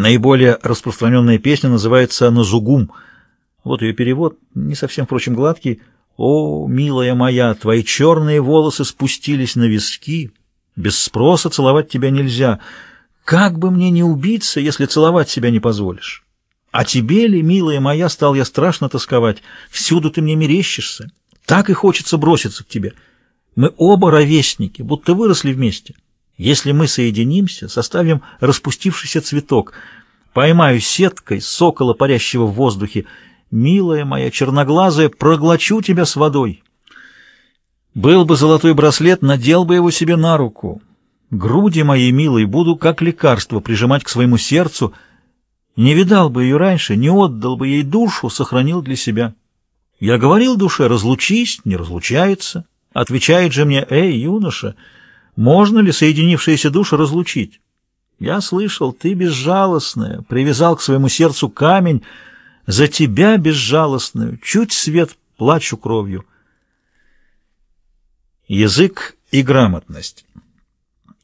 Наиболее распространенная песня называется «Назугум». Вот ее перевод, не совсем, впрочем, гладкий. «О, милая моя, твои черные волосы спустились на виски. Без спроса целовать тебя нельзя. Как бы мне не убиться, если целовать себя не позволишь? А тебе ли, милая моя, стал я страшно тосковать? Всюду ты мне мерещишься. Так и хочется броситься к тебе. Мы оба ровесники, будто выросли вместе». Если мы соединимся, составим распустившийся цветок, поймаю сеткой сокола, парящего в воздухе, милая моя черноглазая, проглочу тебя с водой. Был бы золотой браслет, надел бы его себе на руку. Груди моей милой буду, как лекарство, прижимать к своему сердцу. Не видал бы ее раньше, не отдал бы ей душу, сохранил для себя. Я говорил душе, разлучись, не разлучается. Отвечает же мне, эй, юноша, — можно ли соединившиеся души разлучить? Я слышал, ты безжалостная, привязал к своему сердцу камень, за тебя безжалостную, чуть свет плачу кровью. Язык и грамотность.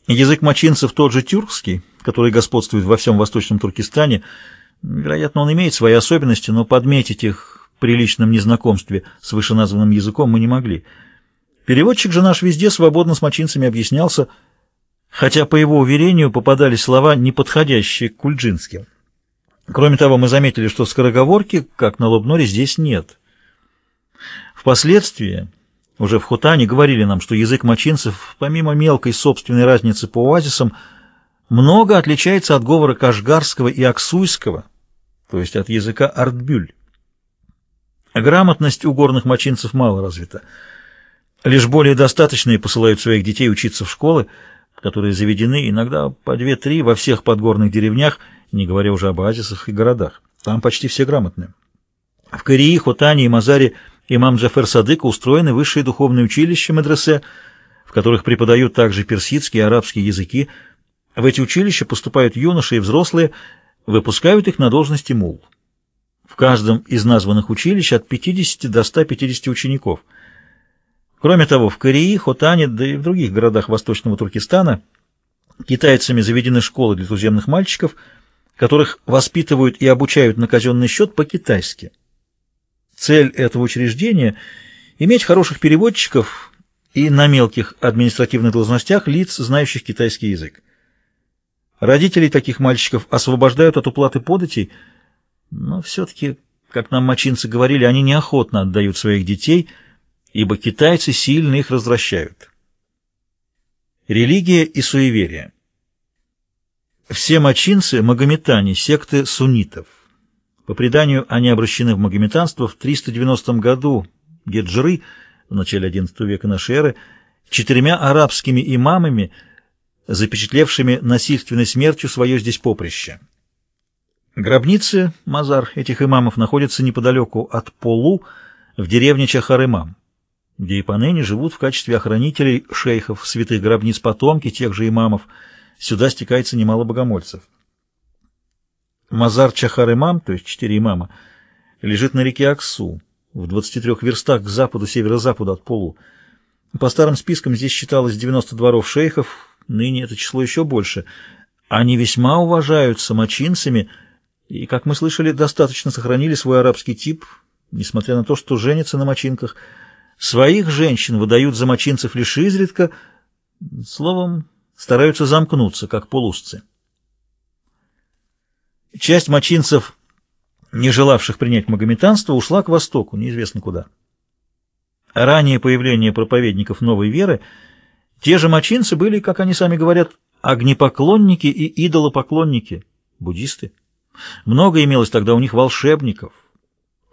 Язык мочинцев тот же тюркский, который господствует во всем восточном Туркестане. Вероятно, он имеет свои особенности, но подметить их при личном незнакомстве с вышеназванным языком мы не могли – Переводчик же наш везде свободно с мочинцами объяснялся, хотя, по его уверению, попадались слова, не подходящие к кульджинским. Кроме того, мы заметили, что скороговорки, как на Лобноре, здесь нет. Впоследствии, уже в Хутане, говорили нам, что язык мочинцев, помимо мелкой собственной разницы по оазисам, много отличается от говора кашгарского и аксуйского, то есть от языка артбюль. Грамотность у горных мочинцев мало развита. Лишь более достаточные посылают своих детей учиться в школы, которые заведены иногда по две-три во всех подгорных деревнях, не говоря уже об оазисах и городах. Там почти все грамотные. В Корее, Хотане и Мазаре имам Джафер Садыка устроены высшие духовные училища медресе, в которых преподают также персидские и арабские языки. В эти училища поступают юноши и взрослые, выпускают их на должности мул. В каждом из названных училищ от 50 до 150 учеников – Кроме того, в Корее, Хотане, да и в других городах восточного Туркестана китайцами заведены школы для туземных мальчиков, которых воспитывают и обучают на казенный счет по-китайски. Цель этого учреждения – иметь хороших переводчиков и на мелких административных должностях лиц, знающих китайский язык. Родителей таких мальчиков освобождают от уплаты податей, но все-таки, как нам мочинцы говорили, они неохотно отдают своих детей – ибо китайцы сильно их развращают. Религия и суеверие. Все мочинцы – магометане, секты суннитов. По преданию, они обращены в магометанство в 390 году Геджры, в начале XI века нашей эры, четырьмя арабскими имамами, запечатлевшими насильственной смертью свое здесь поприще. Гробницы, мазар этих имамов, находятся неподалеку от Полу, в деревне Чахар-Имам где и поныне живут в качестве охранителей шейхов, святых гробниц потомки тех же имамов. Сюда стекается немало богомольцев. Мазар Чахар-имам, то есть четыре имама, лежит на реке Аксу, в 23 верстах к западу, северо-западу от Полу. По старым спискам здесь считалось 90 дворов шейхов, ныне это число еще больше. Они весьма уважаются мочинцами и, как мы слышали, достаточно сохранили свой арабский тип, несмотря на то, что женятся на мочинках – Своих женщин выдают за мочинцев лишь изредка, словом, стараются замкнуться, как полусцы. Часть мочинцев, не желавших принять магометанство, ушла к востоку, неизвестно куда. Ранее появление проповедников новой веры, те же мочинцы были, как они сами говорят, огнепоклонники и идолопоклонники, буддисты. Много имелось тогда у них волшебников,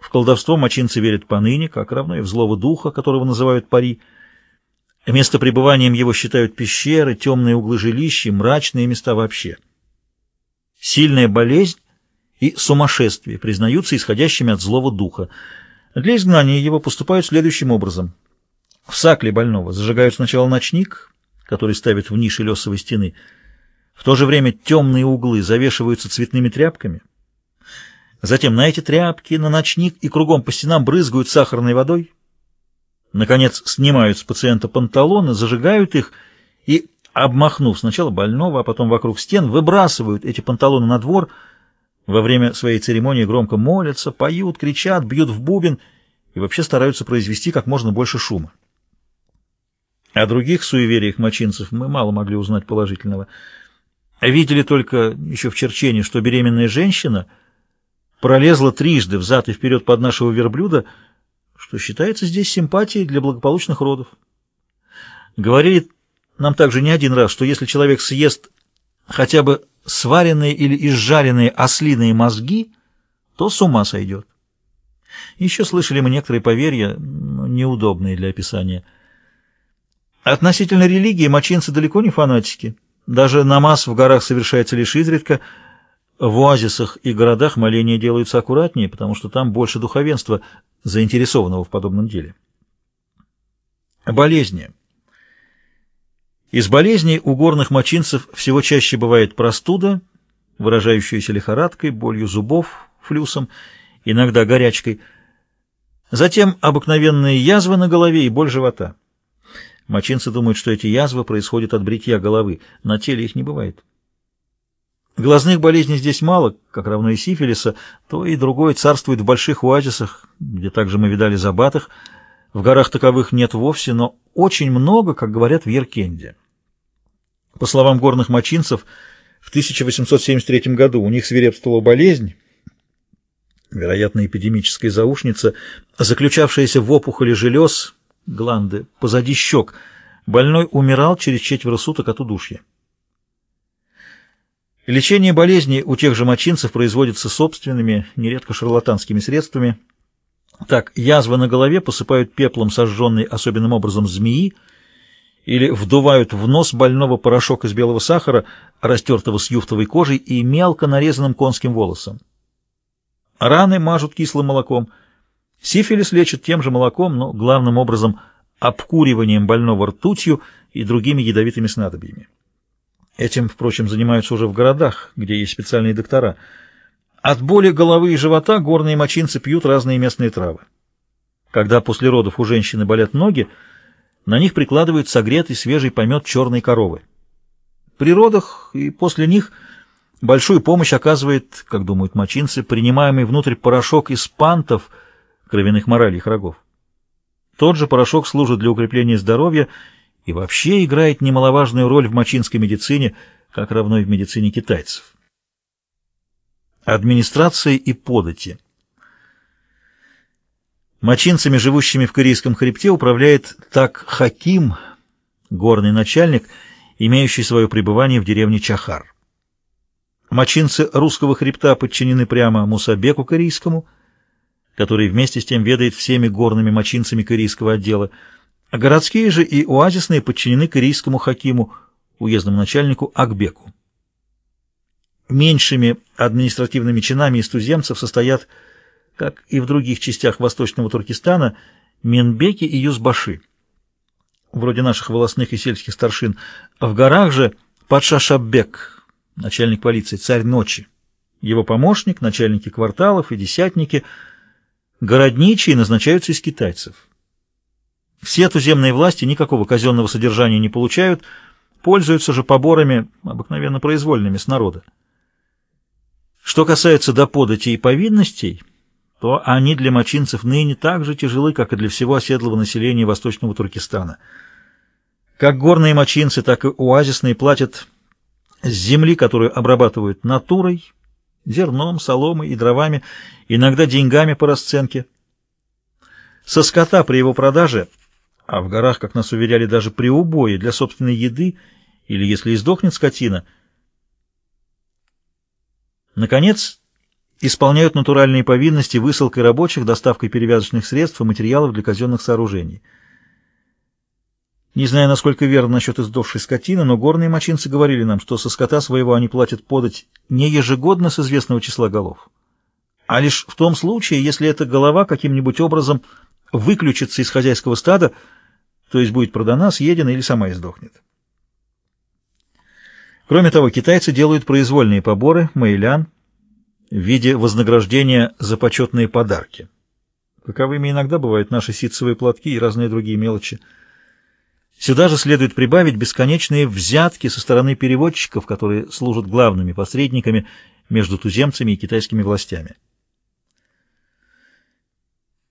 в колдовство мочинцы верят поныне, как равно и в злого духа, которого называют пари. Место пребыванием его считают пещеры, темные углы жилища, мрачные места вообще. Сильная болезнь и сумасшествие признаются исходящими от злого духа. Для изгнания его поступают следующим образом. В сакле больного зажигают сначала ночник, который ставят в нише лесовой стены. В то же время темные углы завешиваются цветными тряпками – Затем на эти тряпки, на ночник и кругом по стенам брызгают сахарной водой. Наконец снимают с пациента панталоны, зажигают их и, обмахнув сначала больного, а потом вокруг стен, выбрасывают эти панталоны на двор, Во время своей церемонии громко молятся, поют, кричат, бьют в бубен и вообще стараются произвести как можно больше шума. О других суевериях мочинцев мы мало могли узнать положительного. Видели только еще в Черчене, что беременная женщина пролезла трижды взад и вперед под нашего верблюда, что считается здесь симпатией для благополучных родов. Говорили нам также не один раз, что если человек съест хотя бы сваренные или изжаренные ослиные мозги, то с ума сойдет. Еще слышали мы некоторые поверья, неудобные для описания. Относительно религии мочинцы далеко не фанатики. Даже намаз в горах совершается лишь изредка. В оазисах и городах моления делаются аккуратнее, потому что там больше духовенства, заинтересованного в подобном деле. Болезни. Из болезней у горных мочинцев всего чаще бывает простуда, выражающаяся лихорадкой, болью зубов, флюсом, иногда горячкой, затем обыкновенные язвы на голове и боль живота. Мочинцы думают, что эти язвы происходят от бритья головы, на теле их не бывает. Глазных болезней здесь мало, как равно и сифилиса, то и другое царствует в больших оазисах, где также мы видали забатых, в горах таковых нет вовсе, но очень много, как говорят в Еркенде. По словам горных мочинцев, в 1873 году у них свирепствовала болезнь, вероятно, эпидемическая заушница, заключавшаяся в опухоли желез, гланды, позади щек. Больной умирал через четверо суток от удушья. Лечение болезней у тех же мочинцев производится собственными, нередко шарлатанскими средствами. Так, язвы на голове посыпают пеплом сожженной особенным образом змеи, или вдувают в нос больного порошок из белого сахара, растертого с юфтовой кожей и мелко нарезанным конским волосом. Раны мажут кислым молоком. Сифилис лечат тем же молоком, но главным образом обкуриванием больного ртутью и другими ядовитыми снадобьями. Этим, впрочем, занимаются уже в городах, где есть специальные доктора. От боли головы и живота горные мочинцы пьют разные местные травы. Когда после родов у женщины болят ноги, на них прикладывают согретый свежий помет черной коровы. При родах и после них большую помощь оказывает, как думают мочинцы, принимаемый внутрь порошок из пантов, кровяных моральных рогов. Тот же порошок служит для укрепления здоровья и вообще играет немаловажную роль в мочинской медицине, как равно и в медицине китайцев. Администрация и подати – Мочинцами, живущими в Корейском хребте, управляет так Хаким, горный начальник, имеющий свое пребывание в деревне Чахар. Мочинцы русского хребта подчинены прямо Мусабеку Корейскому, который вместе с тем ведает всеми горными мочинцами корейского отдела, городские же и оазисные подчинены корейскому хакиму, уездному начальнику Акбеку. Меньшими административными чинами из туземцев состоят как и в других частях восточного Туркестана, Менбеки и Юзбаши. Вроде наших волосных и сельских старшин. В горах же Падшашабек, начальник полиции, царь ночи. Его помощник, начальники кварталов и десятники, городничие назначаются из китайцев. Все туземные власти никакого казенного содержания не получают, пользуются же поборами, обыкновенно произвольными, с народа. Что касается доподати и повинностей, то они для мочинцев ныне так же тяжелы, как и для всего оседлого населения Восточного Туркестана. Как горные мочинцы, так и оазисные платят с земли, которую обрабатывают натурой, зерном, соломой и дровами, иногда деньгами по расценке. Со скота при его продаже, а в горах, как нас уверяли, даже при убое для собственной еды, или если издохнет скотина. Наконец, исполняют натуральные повинности высылкой рабочих, доставкой перевязочных средств и материалов для казенных сооружений. Не знаю, насколько верно насчет издохшей скотины, но горные мочинцы говорили нам, что со скота своего они платят подать не ежегодно с известного числа голов, а лишь в том случае, если эта голова каким-нибудь образом выключится из хозяйского стада, то есть будет продана, съедена или сама издохнет. Кроме того, китайцы делают произвольные поборы, майлян, в виде вознаграждения за почетные подарки. Каковыми иногда бывают наши ситцевые платки и разные другие мелочи. Сюда же следует прибавить бесконечные взятки со стороны переводчиков, которые служат главными посредниками между туземцами и китайскими властями.